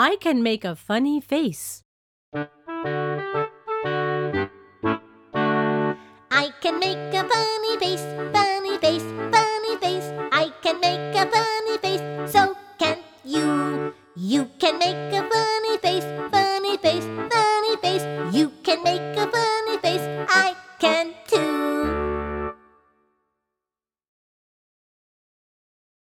I can make a funny face. I can make a funny face, funny face, funny face. I can make a funny face, so can you. You can make a funny face, funny face, funny face. You can make a funny face, I can too.